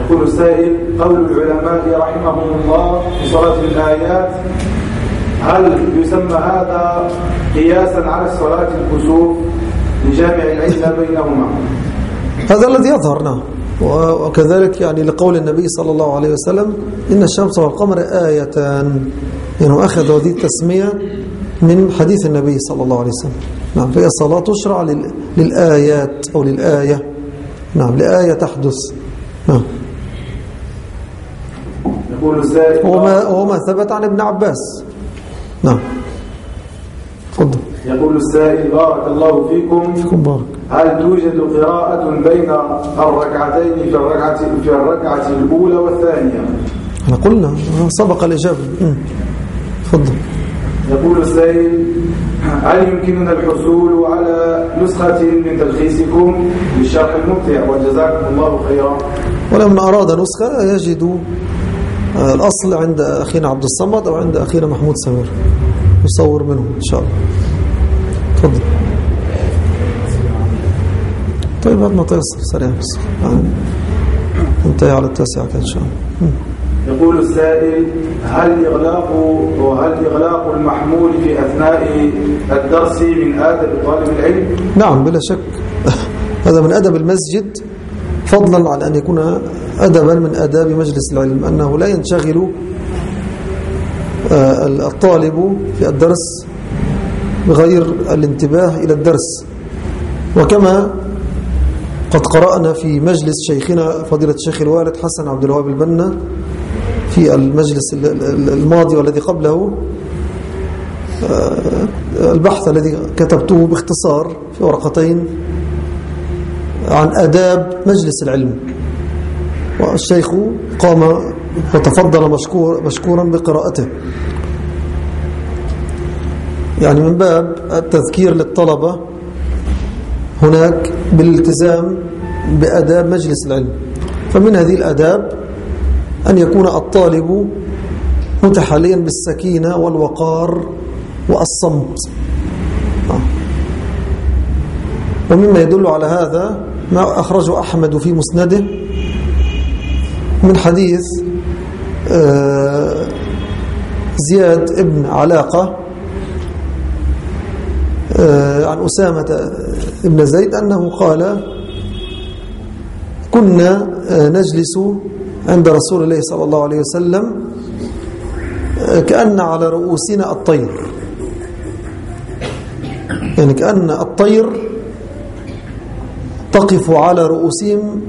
يقول السائل قول العلماء رحمهم الله في صلاة الآيات هل يسمى هذا قياسا على الصلاة الكسوف لجامع العلة بينهما؟ هذا الذي يظهر نعم. وكذلك يعني لقول النبي صلى الله عليه وسلم إن الشمس والقمر آيتان يعني أخذ هذه التسمية من حديث النبي صلى الله عليه وسلم. نعم فهي الصلاة تشرع للآيات أو للآية. نعم لآية تحدث. نعم. يقول السائل وما, وما ثبت عن ابن عباس. نعم. تفضل. يقول السائل بارك الله فيكم. فيكم بارك. هل توجد قراءة بين الركعتين في الركعة في الركعة الأولى والثانية؟ إحنا قلنا سبق الإجابة. تفضل. يقول السائل هل يمكننا الحصول على نسخة من تلخيصكم للشرح الممتع؟ وجزاكم الله خيرا. ولمن أراد نسخة يجد آه، الأصل عند أخينا عبد الصمد أو عند أخينا محمود سمير. يصور منه إن شاء الله. تفضل. طيب هات ما تيسر سريع بس. يعني انتهي على التاسعة إن شاء الله. يقول السائل هل إغلاق وهل إغلاق المحمول في أثناء الدرس من آداب طالب العلم؟ نعم بلا شك. هذا من أدب المسجد. فضلا عن أن يكون أدبا من أداب مجلس العلم أنه لا ينشغل آه، الطالب في الدرس بغير الانتباه إلى الدرس. وكما قد قرأنا في مجلس شيخنا فضيلة الشيخ الوالد حسن عبد الوهاب البنا في المجلس الماضي والذي قبله آه، البحث الذي كتبته باختصار في ورقتين عن أداب مجلس العلم. والشيخ قام وتفضل مشكور مشكورا بقراءته. يعني من باب التذكير للطلبة هناك بالالتزام بأداب مجلس العلم. فمن هذه الأداب أن يكون الطالب متحليا بالسكينة والوقار والصمت آه. ومما يدل على هذا ما أخرجه أحمد في مسنده من حديث آه، زياد ابن علاقة آه، عن أسامة ابن زيد أنه قال كنا نجلس عند رسول الله صلى الله عليه وسلم كأن على رؤوسنا الطير. يعني كأن الطير تقف على رؤوسهم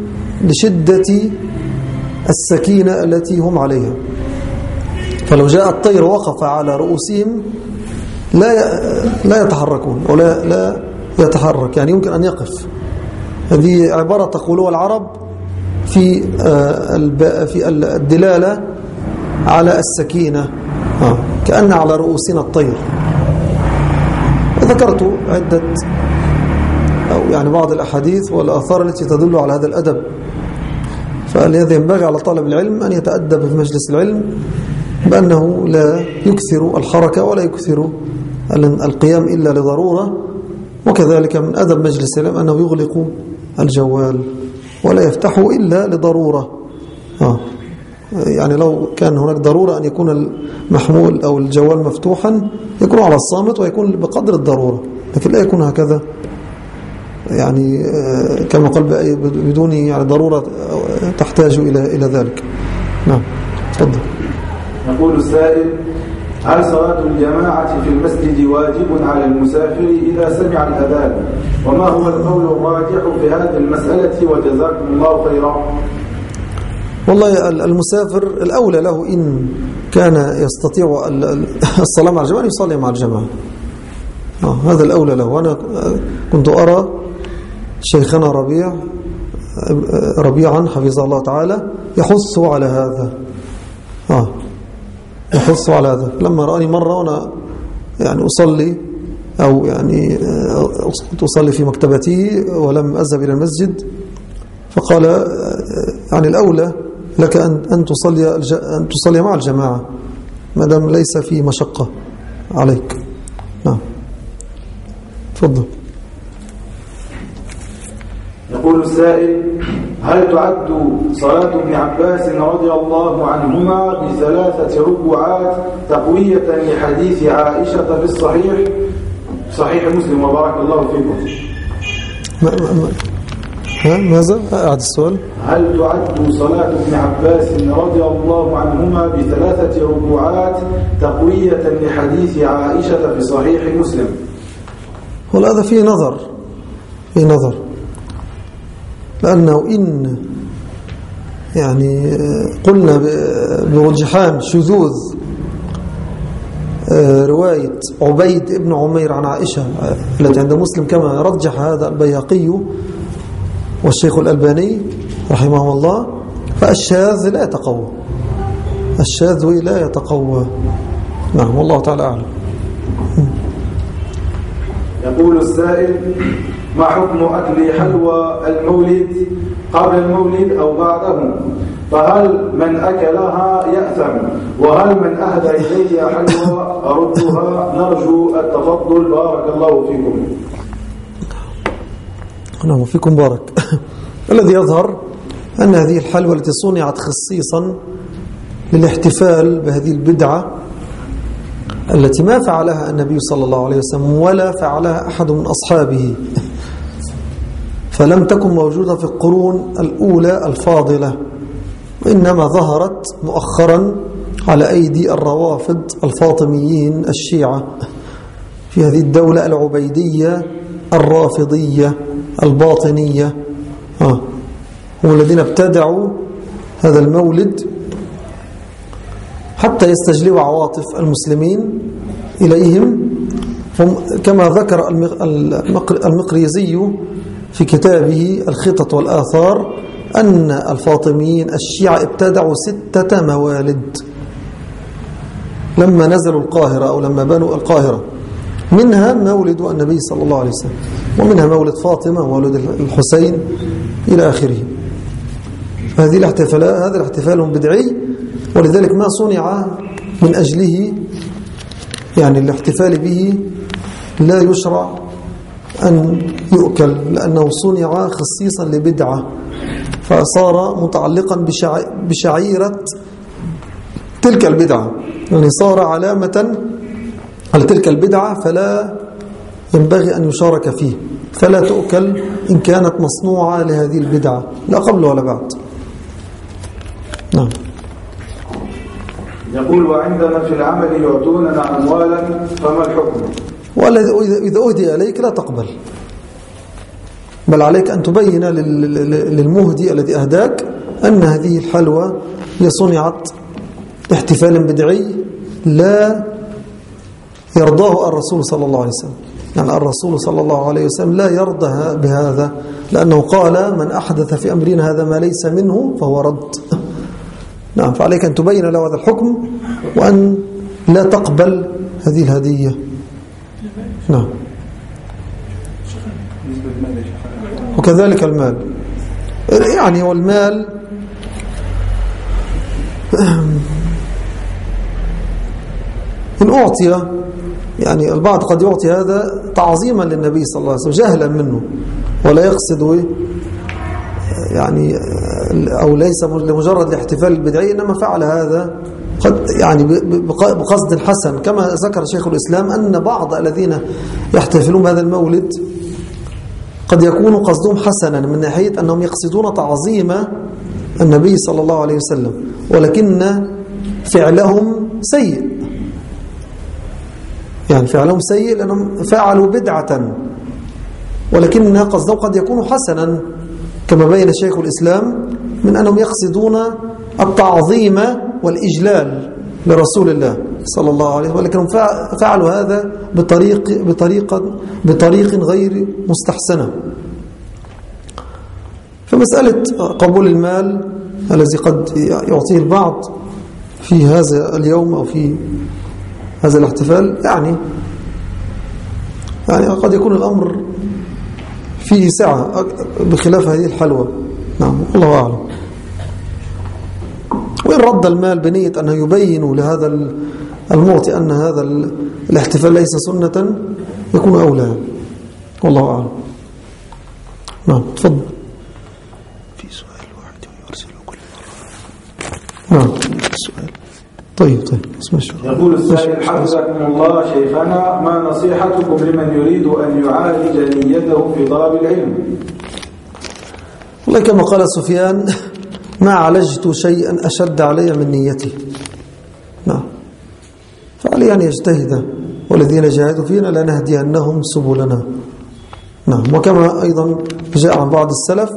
لشدة السكينة التي هم عليها. فلو جاء الطير وقف على رؤوسهم لا لا يتحركون ولا لا يتحرك. يعني يمكن أن يقف. هذه عبارة تقولها العرب في آه، في الدلالة على السكينة. آه، كأن على رؤوسنا الطير. وذكرت عدة أو يعني بعض الأحاديث والآثار التي تدل على هذا الأدب. فالذي ينبغي على طالب العلم أن يتأدب في مجلس العلم بأنه لا يكثر الحركة ولا يكثر القيام إلا لضرورة. وكذلك من أدب مجلس العلم أنه يغلق الجوال. ولا يفتحه إلا لضرورة. آه. يعني لو كان هناك ضرورة أن يكون المحمول أو الجوال مفتوحا يكون على الصامت ويكون بقدر الضرورة لكن لا يكون هكذا. يعني آه، كما قال بدون يعني ضرورة تحتاج إلى إلى ذلك. نعم تفضل. يقول السائل هل صلاة الجماعة في المسجد واجب على المسافر إذا سمع الأذان؟ وما هو القول الراجح في هذه المسألة؟ وجزاكم الله خيرا. والله المسافر الأولى له إن كان يستطيع الصلاة مع الجماعة يصلي مع الجماعة. آه هذا الأولى له. وأنا كنت أرى شيخنا ربيع ربيعا حفظه الله تعالى يحث على هذا. يحث على هذا. لما رأني مرة وأنا يعني أصلي أو يعني كنت أصلي في مكتبتي ولم أذهب إلى المسجد فقال يعني الأولى لك أن أن تصلي أن تصلي مع الجماعة ما دام ليس في مشقة عليك. نعم. تفضل. يقول السائل هل تعد صلاة ابن عباس رضي الله عنهما بثلاثة ركوعات تقوية لحديث عائشة في الصحيح؟ صحيح مسلم وبارك الله فيكم. ما ما ها ماذا؟ أعد السؤال. هل تعد صلاة ابن عباس رضي الله عنهما بثلاثة ركوعات تقوية لحديث عائشة في صحيح مسلم؟ هذا فيه نظر فيه نظر. لأنه إن يعني قلنا برجحان شذوذ آه، رواية عبيد ابن عمير عن عائشة التي عند مسلم كما رجح هذا البيهقي والشيخ الألباني رحمه الله فالشاذ لا يتقوى. الشاذ لا يتقوى. نعم والله تعالى أعلم. يقول السائل ما حكم أكل حلوى المولد قبل المولد أو بعده؟ فهل من أكلها يأثم؟ وهل من أهدى إلي حلوى؟ أردها نرجو التفضل. بارك الله فيكم. نعم وفيكم بارك. الذي يظهر أن هذه الحلوى التي صنعت خصيصا للاحتفال بهذه البدعة التي ما فعلها النبي صلى الله عليه وسلم ولا فعلها أحد من أصحابه. فلم تكن موجودة في القرون الأولى الفاضلة وإنما ظهرت مؤخرا على أيدي الروافض الفاطميين الشيعة في هذه الدولة العبيدية الرافضية الباطنية آه. هم الذين ابتدعوا هذا المولد حتى يستجلبوا عواطف المسلمين إليهم هم كما ذكر المقريزي في كتابه الخطط والآثار أن الفاطميين الشيعة ابتدعوا ستة موالد. لما نزلوا القاهرة أو لما بنوا القاهرة. منها مولد النبي صلى الله عليه وسلم ومنها مولد فاطمة ومولد الحسين إلى آخره. هذه الاحتفالات هذا الاحتفال بدعي ولذلك ما صنع من أجله يعني الاحتفال به لا يشرع أن يؤكل لأنه صنع خصيصا لبدعة فصار متعلقا بشعيرة تلك البدعة. يعني صار علامة على تلك البدعة فلا ينبغي أن يشارك فيه. فلا تؤكل إن كانت مصنوعة لهذه البدعة لا قبل ولا بعد. نعم. يقول وعندما في العمل يعطوننا أموالا فما الحكم؟ وإذا أهدي إليك لا تقبل. بل عليك أن تبين للمهدي الذي أهداك أن هذه الحلوى صنعت احتفال بدعي لا يرضاه الرسول صلى الله عليه وسلم. يعني الرسول صلى الله عليه وسلم لا يرضى بهذا لأنه قال من أحدث في أمرنا هذا ما ليس منه فهو رد. نعم فعليك أن تبين له هذا الحكم وأن لا تقبل هذه الهدية. نعم. وكذلك المال. يعني والمال إن أعطي يعني البعض قد يعطي هذا تعظيما للنبي صلى الله عليه وسلم جهلا منه ولا يقصد يعني أو ليس لمجرد الاحتفال البدعي إنما فعل هذا قد يعني بقصد حسن كما ذكر شيخ الإسلام أن بعض الذين يحتفلون بهذا المولد قد يكون قصدهم حسنا من ناحية أنهم يقصدون تعظيم النبي صلى الله عليه وسلم ولكن فعلهم سيء. يعني فعلهم سيء لأنهم فعلوا بدعة ولكن قصدهم قد يكون حسنا كما بين شيخ الإسلام من أنهم يقصدون التعظيم والإجلال لرسول الله صلى الله عليه وسلم ولكنهم فعلوا هذا بطريق بطريقة بطريق غير مستحسنة. فمسألة قبول المال الذي قد يعطيه البعض في هذا اليوم أو في هذا الاحتفال يعني يعني قد يكون الأمر فيه سعة بخلاف هذه الحلوى. نعم الله أعلم. وإن رد المال بنية أنه يبين لهذا المعطي أن هذا الاحتفال ليس سنة؟ يكون أولى. والله أعلم. نعم تفضل. في سؤال واحد يرسل كل مرة. نعم. السؤال طيب طيب. اسمع يقول السائل حفظكم الله شيخنا ما نصيحتكم لمن يريد أن يعالج نيته في طلب العلم؟ والله كما قال سفيان ما عالجت شيئا أشد علي من نيتي. نعم. فعلي أن يجتهد والذين جاهدوا فينا لنهدينهم سبلنا. نعم. وكما أيضا جاء عن بعض السلف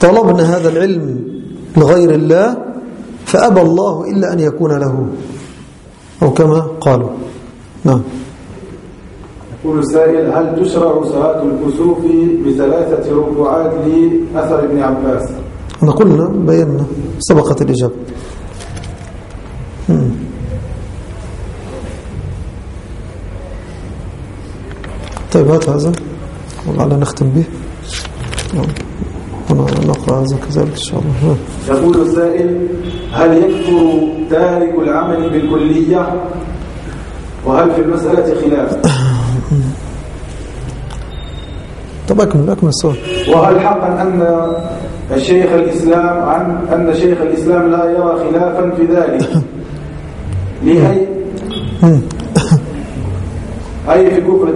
طلبنا هذا العلم لغير الله فأبى الله إلا أن يكون له. أو كما قالوا. نعم. يقول السائل هل تشرع صلاة الكسوف بثلاثة ركوعات لأثر ابن عباس؟ إحنا قلنا بينا سبقت الإجابة. طيب هات هذا. ولعل نختم به. نقرأ هذا كذلك إن شاء الله. يقول السائل هل يكفر تارك العمل بالكلية؟ وهل في المسألة خلاف؟ طب أكمل أكمل السؤال وهل حقا أن الشيخ الإسلام عن أن شيخ الإسلام لا يرى خلافا في ذلك. لأي أي في كفر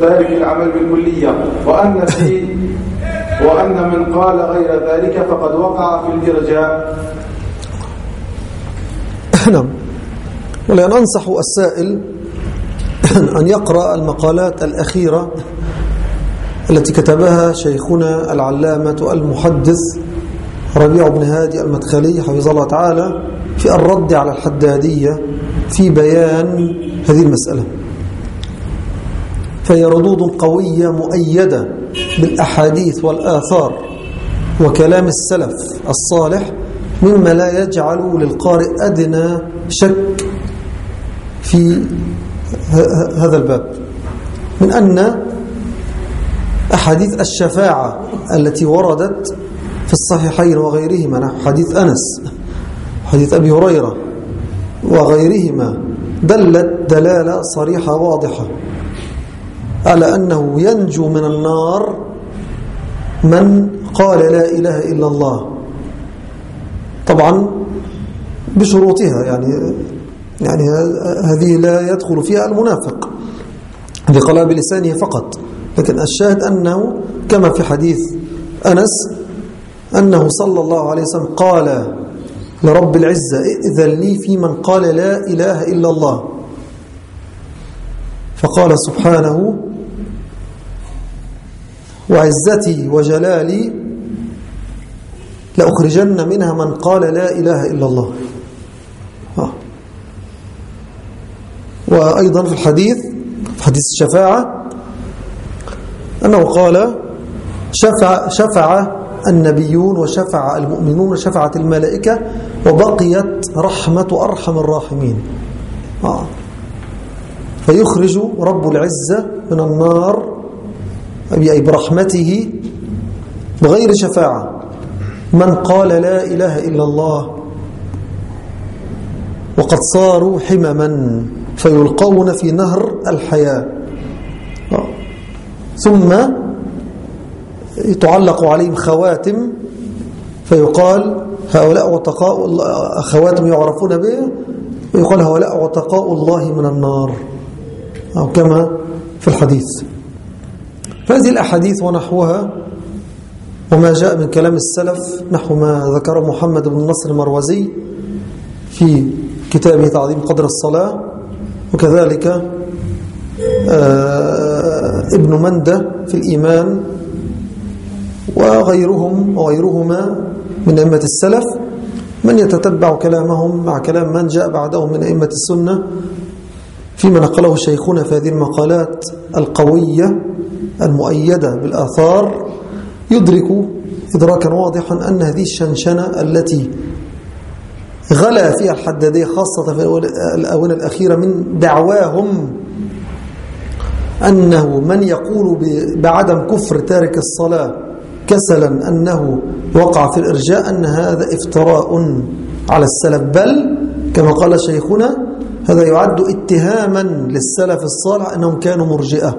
تارك العمل بالكلية. وأن في وأن من قال غير ذلك فقد وقع في الإرجاء. نعم. ولأن أنصح السائل أن يقرأ المقالات الأخيرة. التي كتبها شيخنا العلامة المحدث ربيع بن هادي المدخلي حفظه الله تعالى في الرد على الحدادية في بيان هذه المسألة. فهي ردود قوية مؤيدة بالأحاديث والآثار وكلام السلف الصالح مما لا يجعل للقارئ أدنى شك في هذا الباب. من أن أحاديث الشفاعة التي وردت في الصحيحين وغيرهما. نحو حديث أنس حديث أبي هريرة وغيرهما. دلت دلالة صريحة واضحة على أنه ينجو من النار من قال لا إله إلا الله. طبعا بشروطها يعني يعني هذه لا يدخل فيها المنافق. بقلب بلسانه فقط. لكن الشاهد أنه كما في حديث أنس أنه صلى الله عليه وسلم قال لرب العزة ائذن لي في من قال لا إله إلا الله. فقال سبحانه وعزتي وجلالي لأخرجن منها من قال لا إله إلا الله. وأيضا في الحديث في حديث الشفاعة أنه قال شفع, شفع النبيون وشفع المؤمنون وشفعت الملائكة وبقيت رحمة أرحم الراحمين. آه. فيخرج رب العزة من النار أي برحمته بغير شفاعة. من قال لا إله إلا الله وقد صاروا حمما فيلقون في نهر الحياة. ثم تعلق عليهم خواتم فيقال هؤلاء عتقاء خواتم يعرفون بها ويقال هؤلاء عتقاء الله من النار. أو كما في الحديث. فهذه الأحاديث ونحوها وما جاء من كلام السلف نحو ما ذكر محمد بن نصر المروزي في كتابه تعظيم قدر الصلاة وكذلك ابن مندة في الإيمان وغيرهم وغيرهما من أئمة السلف من يتتبع كلامهم مع كلام من جاء بعدهم من أئمة السنة فيما نقله شيخنا في هذه المقالات القوية المؤيدة بالآثار يدرك إدراكا واضحا أن هذه الشنشنة التي غلا فيها الحدادية خاصة في الآونة الأخيرة من دعواهم أنه من يقول بعدم كفر تارك الصلاة كسلا أنه وقع في الإرجاء أن هذا افتراء على السلف. بل كما قال شيخنا هذا يعد اتهاما للسلف الصالح أنهم كانوا مرجئة.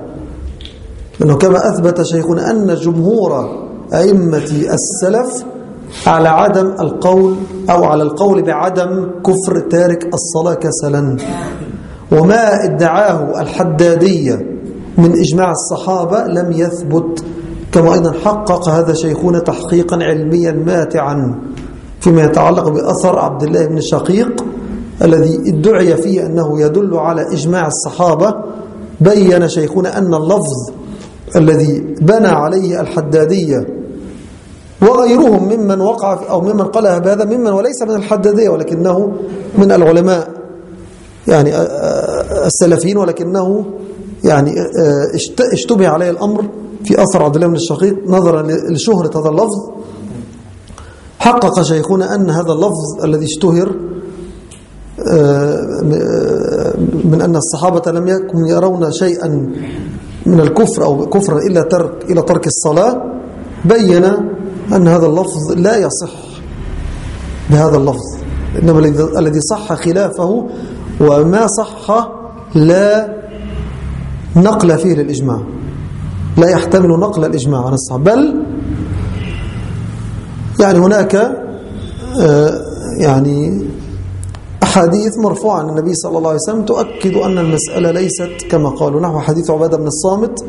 لأنه كما أثبت شيخنا أن جمهور أئمة السلف على عدم القول أو على القول بعدم كفر تارك الصلاة كسلا. وما ادعاه الحدادية من إجماع الصحابة لم يثبت. كما أيضا حقق هذا شيخنا تحقيقا علميا ماتعا فيما يتعلق بأثر عبد الله بن شقيق الذي ادعي فيه أنه يدل على إجماع الصحابة. بين شيخنا أن اللفظ الذي بنى عليه الحدادية وغيرهم ممن وقع أو ممن قال بهذا ممن وليس من الحدادية ولكنه من العلماء يعني السلفيين ولكنه يعني اشتبه عليه الأمر في أثر عبد الله بن الشقيق نظرا لشهرة هذا اللفظ. حقق شيخنا أن هذا اللفظ الذي اشتهر من أن الصحابة لم يكن يرون شيئا من الكفر أو كفرا إلا ترك إلى ترك الصلاة بين أن هذا اللفظ لا يصح بهذا اللفظ. إنما الذي صح خلافه وما صح لا نقل فيه للإجماع. لا يحتمل نقل الإجماع عن الصحابة بل يعني هناك آه، يعني أحاديث مرفوعة عن النبي صلى الله عليه وسلم تؤكد أن المسألة ليست كما قالوا. نحو حديث عبادة بن الصامت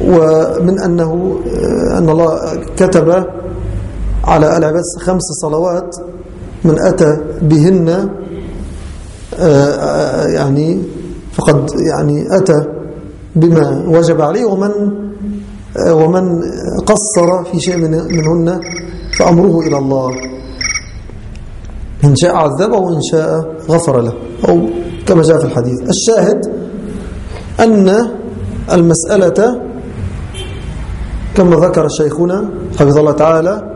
ومن أنه آه، أن الله كتب على العباد خمس صلوات من أتى بهن آه، يعني فقد يعني أتى بما وجب عليه ومن ومن قصر في شيء منهن فأمره إلى الله. إن شاء عذبه وإن شاء غفر له. أو كما جاء في الحديث. الشاهد أن المسألة كما ذكر شيخنا حفظ الله تعالى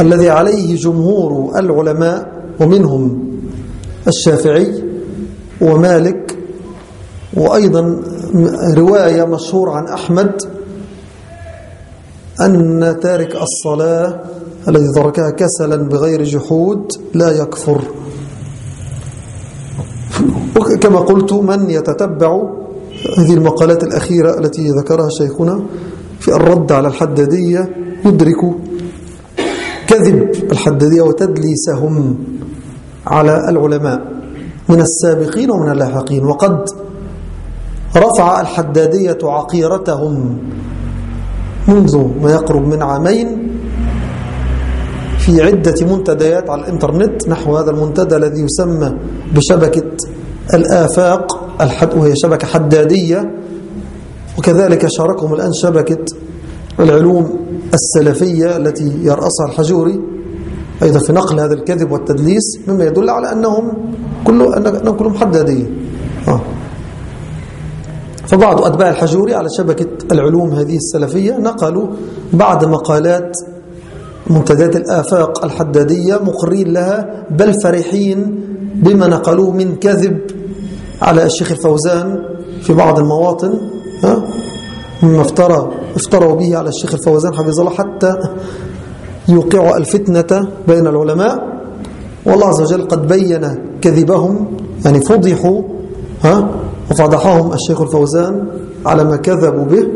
الذي عليه جمهور العلماء ومنهم الشافعي ومالك وأيضا رواية مشهور عن أحمد أن تارك الصلاة الذي تركها كسلا بغير جحود لا يكفر. كما قلت من يتتبع هذه المقالات الأخيرة التي ذكرها شيخنا في الرد على الحدادية يدرك كذب الحدادية وتدليسهم على العلماء. من السابقين ومن اللاحقين. وقد رفع الحدادية عقيرتهم منذ ما يقرب من عامين في عدة منتديات على الإنترنت نحو هذا المنتدى الذي يسمى بشبكة الآفاق وهي شبكة حدادية. وكذلك شاركهم الآن شبكة العلوم السلفية التي يرأسها الحجوري أيضا في نقل هذا الكذب والتدليس مما يدل على أنهم كله أنهم كلهم حدادية آه. فبعض أتباع الحجوري على شبكة العلوم هذه السلفية نقلوا بعض مقالات منتديات الآفاق الحدادية مقرين لها بل فرحين بما نقلوه من كذب على الشيخ الفوزان في بعض المواطن ها مما افترى افتروا به على الشيخ الفوزان حفظه الله حتى يوقعوا الفتنة بين العلماء. والله عز وجل قد بين كذبهم يعني فضحوا ها؟ وفضحهم الشيخ الفوزان على ما كذبوا به.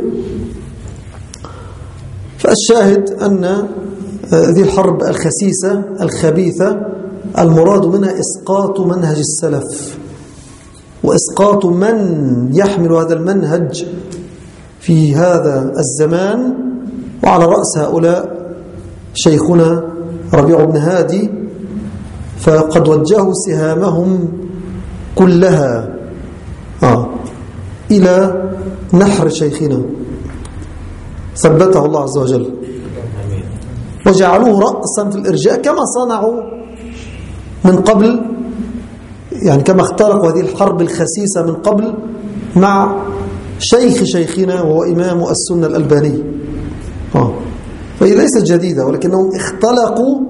فالشاهد أن هذه الحرب الخسيسة الخبيثة المراد منها إسقاط منهج السلف وإسقاط من يحمل هذا المنهج في هذا الزمان. وعلى رأس هؤلاء شيخنا ربيع بن هادي فقد وجهوا سهامهم كلها. آه. إلى نحر شيخنا. ثبته الله عز وجل. وجعلوه رأسا في الإرجاء كما صنعوا من قبل يعني كما اخترقوا هذه الحرب الخسيسة من قبل مع شيخ شيخنا وهو إمام السنة الألباني. آه. فهي ليست جديدة ولكنهم اختلقوا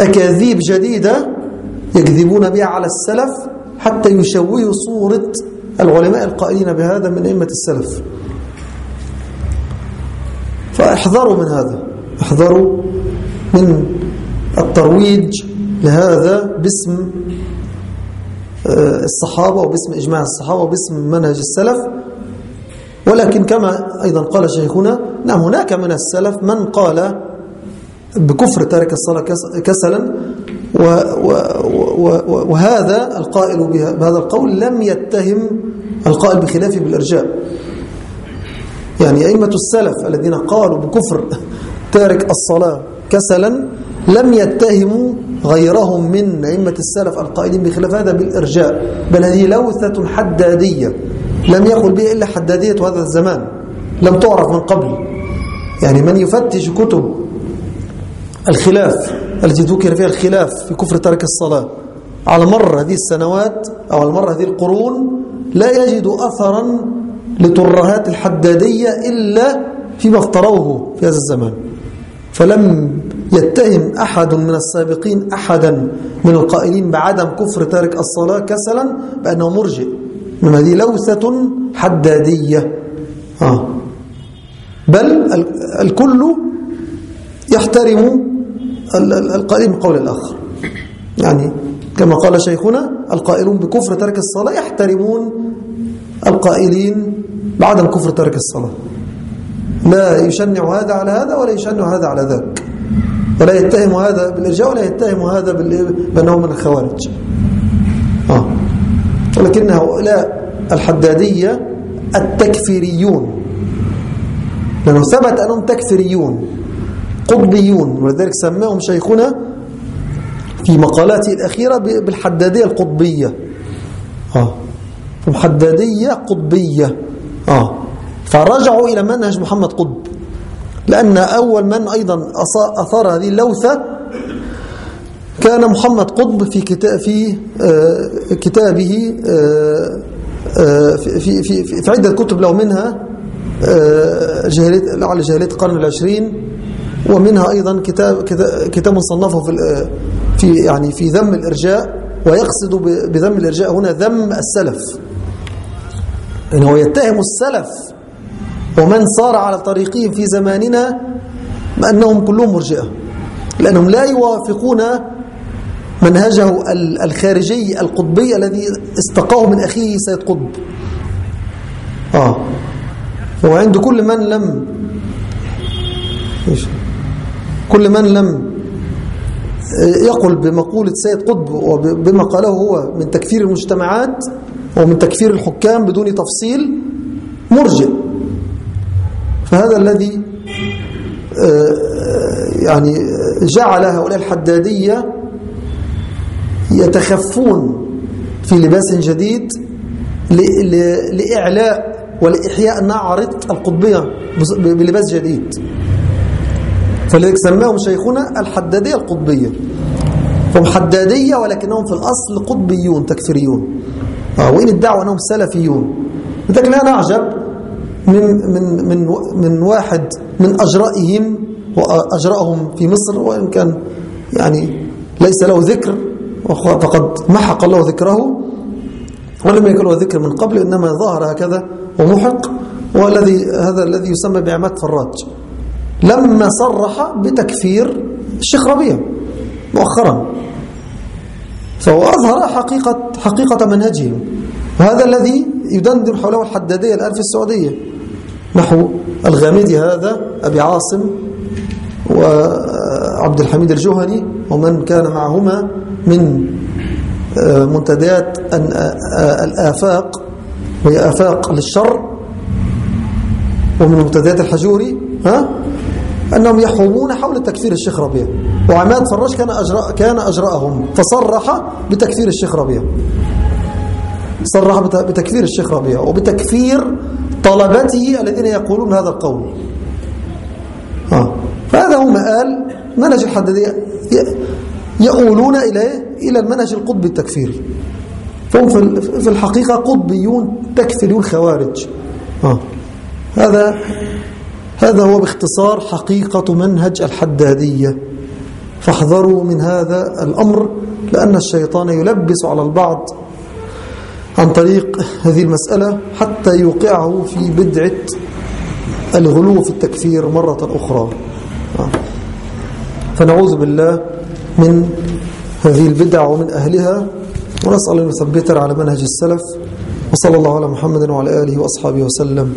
أكاذيب جديدة يكذبون بها على السلف حتى يشوهوا صورة العلماء القائلين بهذا من أئمة السلف. فاحذروا من هذا. احذروا من الترويج لهذا باسم آه، الصحابة وباسم إجماع الصحابة وباسم منهج السلف. ولكن كما أيضا قال شيخنا نعم هناك من السلف من قال بكفر تارك الصلاة كسلا وهذا القائل بهذا القول لم يتهم القائل بخلافه بالإرجاء. يعني أئمة السلف الذين قالوا بكفر تارك الصلاة كسلا لم يتهموا غيرهم من أئمة السلف القائلين بخلاف هذا بالإرجاء. بل هذه لوثة حدادية. لم يقل بها إلا حدادية هذا الزمان. لم تعرف من قبل. يعني من يفتش كتب الخلاف التي ذكر فيها الخلاف في كفر ترك الصلاة. على مر هذه السنوات أو على مر هذه القرون لا يجد أثرا لترهات الحدادية إلا فيما افتروه في هذا الزمان. فلم يتهم أحد من السابقين أحدا من القائلين بعدم كفر تارك الصلاة كسلا بأنه مرجئ إنما هذه لوثة حدادية. آه. بل الكل يحترم القائلين بقول الآخر. يعني كما قال شيخنا القائلون بكفر ترك الصلاة يحترمون القائلين بعدم كفر ترك الصلاة. لا يشنع هذا على هذا ولا يشنع هذا على ذاك. ولا يتهم هذا بالإرجاء ولا يتهم هذا بأنه من الخوارج. آه. ولكن هؤلاء الحدادية التكفيريون. لأنه ثبت أنهم تكفيريون. قطبيون ولذلك سماهم شيخنا في مقالاته الأخيرة بالحدادية القطبية آه. قطبية آه. فرجعوا إلى منهج محمد قطب لأن أول من أيضا أثار هذه اللوثة كان محمد قطب في كتاب في آه كتابه آه آه في, في, في, في عدة كتب له منها جاهلية لعل جاهلية القرن العشرين ومنها أيضا كتاب كتاب صنفه في في يعني في ذم الإرجاء ويقصد بذم الإرجاء هنا ذم السلف. إنه يتهم السلف ومن صار على طريقهم في زماننا بأنهم كلهم مرجئة لأنهم لا يوافقون منهجه الخارجي القطبي الذي استقاه من أخيه سيد قطب. آه. وعند كل من لم كل من لم يقل بمقولة سيد قطب وبما قاله هو من تكفير المجتمعات ومن تكفير الحكام بدون تفصيل مرجئ. فهذا الذي آه، يعني جعل هؤلاء الحدادية يتخفون في لباس جديد لإعلاء ولإحياء نعرة القطبية بلباس جديد. فلذلك سماهم شيخنا الحدادية القطبية. هم حدادية ولكنهم في الأصل قطبيون تكفيريون. آه وإن ادعوا أنهم سلفيون. لذلك لا نعجب من, من, من, من واحد من أجرائهم وأجرائهم في مصر وإن كان يعني ليس له ذكر فقد محق الله ذكره ولم يكن له ذكر من قبل إنما ظهر هكذا ومحق والذي هذا الذي يسمى بعماد فراج. لما صرح بتكفير الشيخ ربيع مؤخرا. فهو أظهر حقيقة, حقيقة منهجهم وهذا الذي يدندن حوله الحدادية الآن في السعودية. نحو الغامدي هذا أبي عاصم وعبد الحميد الجهني ومن كان معهما من آه، منتديات آه، الآفاق. وهي آفاق للشر. ومن منتديات الحجوري ها؟ أنهم يحومون حول تكفير الشيخ ربيع. وعماد فراج كان أجرأ كان أجرأهم. فصرح بتكفير الشيخ ربيع. صرح بتكفير الشيخ ربيع. وبتكفير طلبته الذين يقولون هذا القول. آه. فهذا هو مآل منهج الحدادية يؤولون إلى إلى المنهج القطبي التكفيري. فهم في الحقيقة قطبيون تكفيريون خوارج. آه. هذا هذا هو باختصار حقيقة منهج الحدادية. فاحذروا من هذا الأمر لأن الشيطان يلبس على البعض عن طريق هذه المسألة حتى يوقعه في بدعة الغلو في التكفير مرة أخرى. فنعوذ بالله من هذه البدع ومن أهلها ونسأل أن على منهج السلف. وصلى الله على محمد وعلى آله وأصحابه وسلم.